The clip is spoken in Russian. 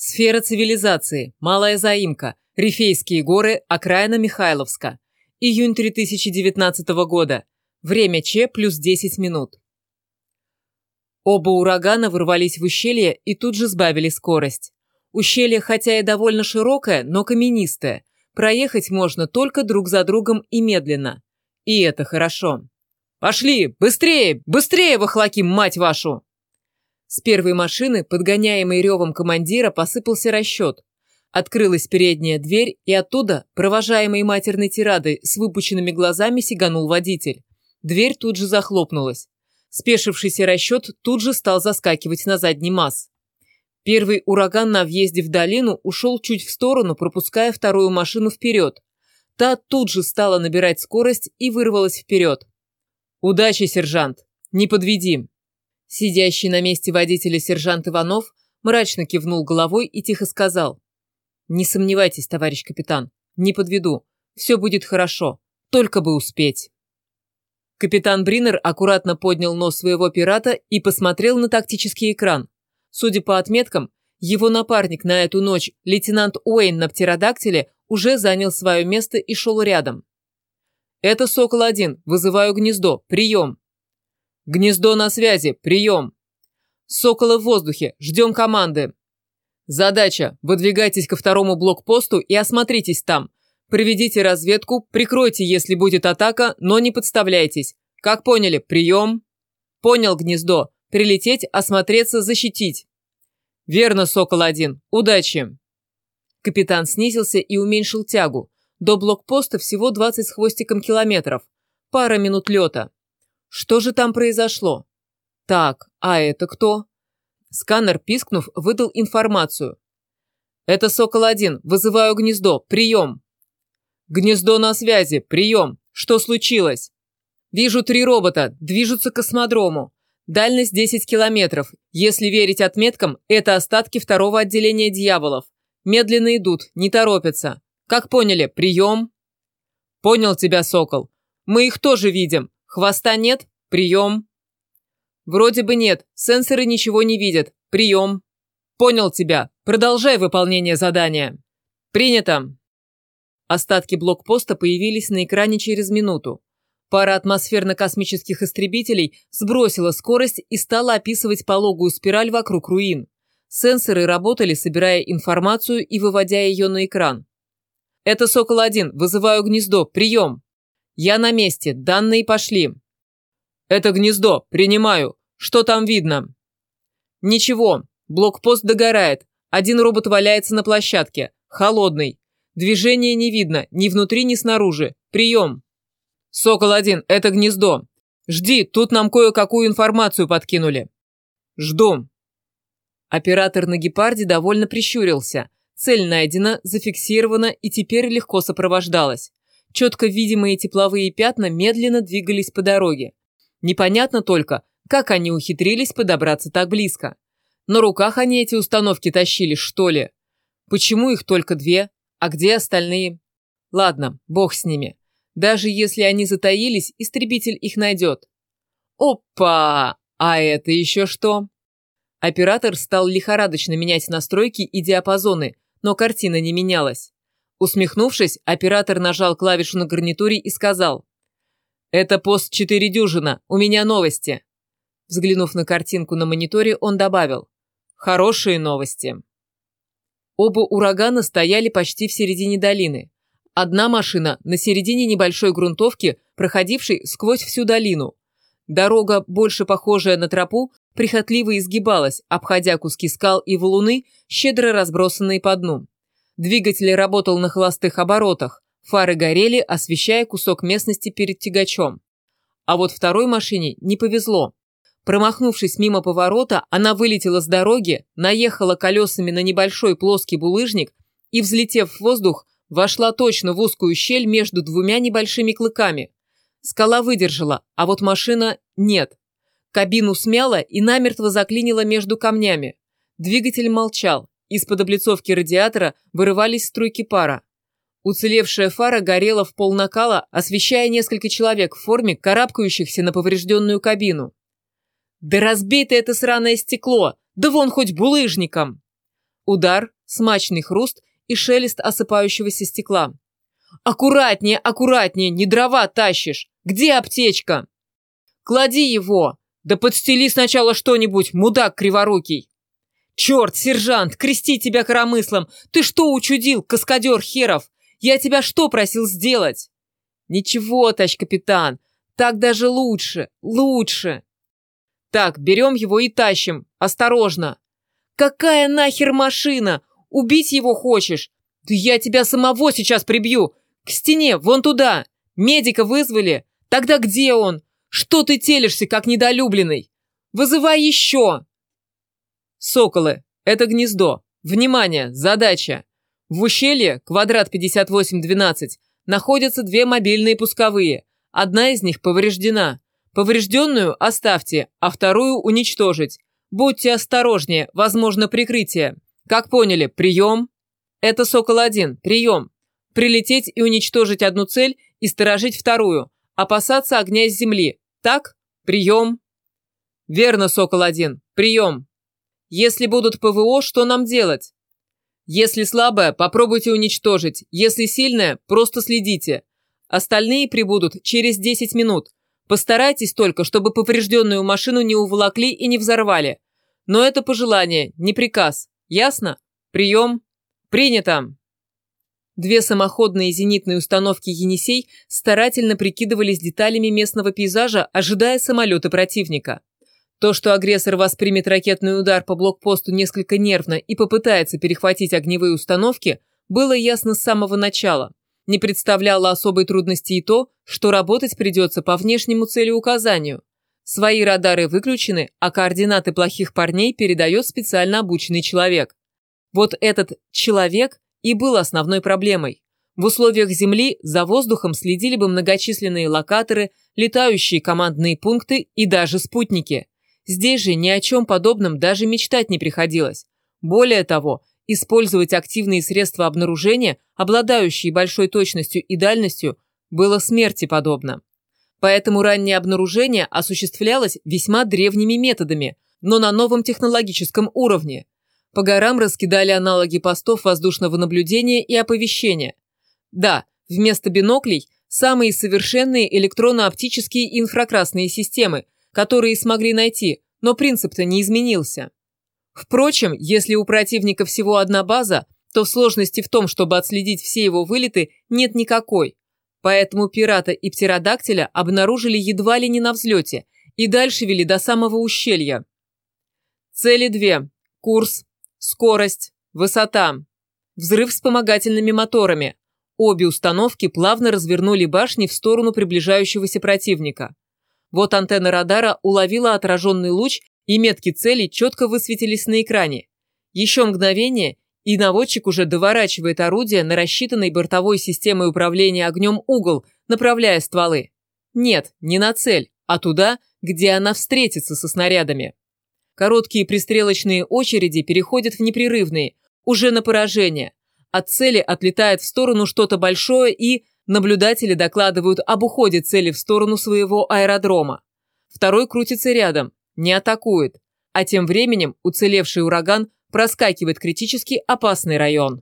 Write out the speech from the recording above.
Сфера цивилизации. Малая заимка. Рифейские горы. Окраина Михайловска. Июнь 2019 года. Время Ч плюс 10 минут. Оба урагана ворвались в ущелье и тут же сбавили скорость. Ущелье, хотя и довольно широкое, но каменистое. Проехать можно только друг за другом и медленно. И это хорошо. «Пошли! Быстрее! Быстрее, Вахлаким, мать вашу!» С первой машины, подгоняемой ревом командира, посыпался расчет. Открылась передняя дверь, и оттуда, провожаемый матерной тирадой, с выпученными глазами сиганул водитель. Дверь тут же захлопнулась. Спешившийся расчет тут же стал заскакивать на задний масс. Первый ураган на въезде в долину ушел чуть в сторону, пропуская вторую машину вперед. Та тут же стала набирать скорость и вырвалась вперед. «Удачи, сержант! Не подведи!» Сидящий на месте водителя сержант Иванов мрачно кивнул головой и тихо сказал. «Не сомневайтесь, товарищ капитан, не подведу. Все будет хорошо, только бы успеть». Капитан Бринер аккуратно поднял нос своего пирата и посмотрел на тактический экран. Судя по отметкам, его напарник на эту ночь, лейтенант Уэйн на птеродактиле, уже занял свое место и шел рядом. «Это Сокол-1, вызываю гнездо, прием!» Гнездо на связи. Прием. Соколы в воздухе. Ждем команды. Задача. Выдвигайтесь ко второму блокпосту и осмотритесь там. Проведите разведку, прикройте, если будет атака, но не подставляйтесь. Как поняли? Прием. Понял, гнездо. Прилететь, осмотреться, защитить. Верно, Сокол-1. Удачи. Капитан снизился и уменьшил тягу. До блокпоста всего 20 с хвостиком километров. Пара минут лета. Что же там произошло? Так, а это кто? Сканер, пискнув, выдал информацию. Это Сокол-1, вызываю гнездо, прием. Гнездо на связи, прием. Что случилось? Вижу три робота, движутся к космодрому. Дальность 10 километров. Если верить отметкам, это остатки второго отделения дьяволов. Медленно идут, не торопятся. Как поняли, прием? Понял тебя, Сокол. Мы их тоже видим. Хвоста нет? Прием. Вроде бы нет, сенсоры ничего не видят. Прием. Понял тебя. Продолжай выполнение задания. Принято. Остатки блокпоста появились на экране через минуту. Пара атмосферно-космических истребителей сбросила скорость и стала описывать пологую спираль вокруг руин. Сенсоры работали, собирая информацию и выводя ее на экран. «Это Сокол-1, вызываю гнездо, прием!» «Я на месте, данные пошли». «Это гнездо, принимаю. Что там видно?» «Ничего, блокпост догорает. Один робот валяется на площадке. Холодный. Движения не видно, ни внутри, ни снаружи. Прием!» «Сокол-1, это гнездо. Жди, тут нам кое-какую информацию подкинули». «Жду». Оператор на гепарде довольно прищурился. Цель найдена, зафиксирована и теперь легко сопровождалась. Четко видимые тепловые пятна медленно двигались по дороге. Непонятно только, как они ухитрились подобраться так близко. На руках они эти установки тащили, что ли? Почему их только две? А где остальные? Ладно, бог с ними. Даже если они затаились, истребитель их найдет. Опа! А это еще что? Оператор стал лихорадочно менять настройки и диапазоны, но картина не менялась. Усмехнувшись, оператор нажал клавишу на гарнитуре и сказал. «Это пост четыре дюжина, у меня новости». Взглянув на картинку на мониторе, он добавил. «Хорошие новости». Оба урагана стояли почти в середине долины. Одна машина на середине небольшой грунтовки, проходившей сквозь всю долину. Дорога, больше похожая на тропу, прихотливо изгибалась, обходя куски скал и валуны, щедро разбросанные по дну. Двигатель работал на холостых оборотах, фары горели, освещая кусок местности перед тягачом. А вот второй машине не повезло. Промахнувшись мимо поворота, она вылетела с дороги, наехала колесами на небольшой плоский булыжник и, взлетев в воздух, вошла точно в узкую щель между двумя небольшими клыками. Скала выдержала, а вот машина нет. Кабину смяло и намертво заклинило между камнями. Двигатель молчал, из-под облицовки радиатора вырывались струйки пара. Уцелевшая фара горела в пол накала, освещая несколько человек в форме, карабкающихся на поврежденную кабину. «Да разбей это сраное стекло! Да вон хоть булыжником!» Удар, смачный хруст и шелест осыпающегося стекла. «Аккуратнее, аккуратнее, не дрова тащишь! Где аптечка?» «Клади его! Да подстели сначала что-нибудь, мудак криворукий!» «Черт, сержант, крести тебя коромыслом! Ты что учудил, каскадер херов? Я тебя что просил сделать?» «Ничего, тач капитан, так даже лучше, лучше!» «Так, берем его и тащим, осторожно!» «Какая нахер машина? Убить его хочешь? Да я тебя самого сейчас прибью! К стене, вон туда! Медика вызвали? Тогда где он? Что ты телишься, как недолюбленный? Вызывай еще!» «Соколы, это гнездо. Внимание, задача. В ущелье, квадрат 5812, находятся две мобильные пусковые. Одна из них повреждена. Поврежденную оставьте, а вторую уничтожить. Будьте осторожнее, возможно прикрытие. Как поняли, прием? Это Сокол-1, прием. Прилететь и уничтожить одну цель и сторожить вторую. Опасаться огня с земли. Так? Прием. Верно, Сокол-1, прием. Если будут ПВО, что нам делать? Если слабое, попробуйте уничтожить. Если сильное, просто следите. Остальные прибудут через 10 минут. Постарайтесь только, чтобы поврежденную машину не уволокли и не взорвали. Но это пожелание, не приказ. Ясно? Прием. Принято. Две самоходные зенитные установки «Енисей» старательно прикидывались деталями местного пейзажа, ожидая самолеты противника. То, что агрессор воспримет ракетный удар по блокпосту несколько нервно и попытается перехватить огневые установки, было ясно с самого начала. Не представляло особой трудности и то, что работать придется по внешнему целеуказанию. Свои радары выключены, а координаты плохих парней передает специально обученный человек. Вот этот «человек» и был основной проблемой. В условиях Земли за воздухом следили бы многочисленные локаторы, летающие командные пункты и даже спутники – Здесь же ни о чем подобном даже мечтать не приходилось. Более того, использовать активные средства обнаружения, обладающие большой точностью и дальностью, было смерти подобно. Поэтому раннее обнаружение осуществлялось весьма древними методами, но на новом технологическом уровне. По горам раскидали аналоги постов воздушного наблюдения и оповещения. Да, вместо биноклей – самые совершенные электронно-оптические инфракрасные системы – которые смогли найти, но принцип-то не изменился. Впрочем, если у противника всего одна база, то сложности в том, чтобы отследить все его вылеты, нет никакой. Поэтому пирата и птеродактиля обнаружили едва ли не на взлете и дальше вели до самого ущелья. Цели две. Курс, скорость, высота. Взрыв вспомогательными моторами. Обе установки плавно развернули башни в сторону приближающегося противника. Вот антенна радара уловила отраженный луч, и метки цели четко высветились на экране. Еще мгновение, и наводчик уже доворачивает орудие на рассчитанной бортовой системой управления огнем угол, направляя стволы. Нет, не на цель, а туда, где она встретится со снарядами. Короткие пристрелочные очереди переходят в непрерывные, уже на поражение. От цели отлетает в сторону что-то большое и Наблюдатели докладывают об уходе цели в сторону своего аэродрома. Второй крутится рядом, не атакует. А тем временем уцелевший ураган проскакивает критически опасный район.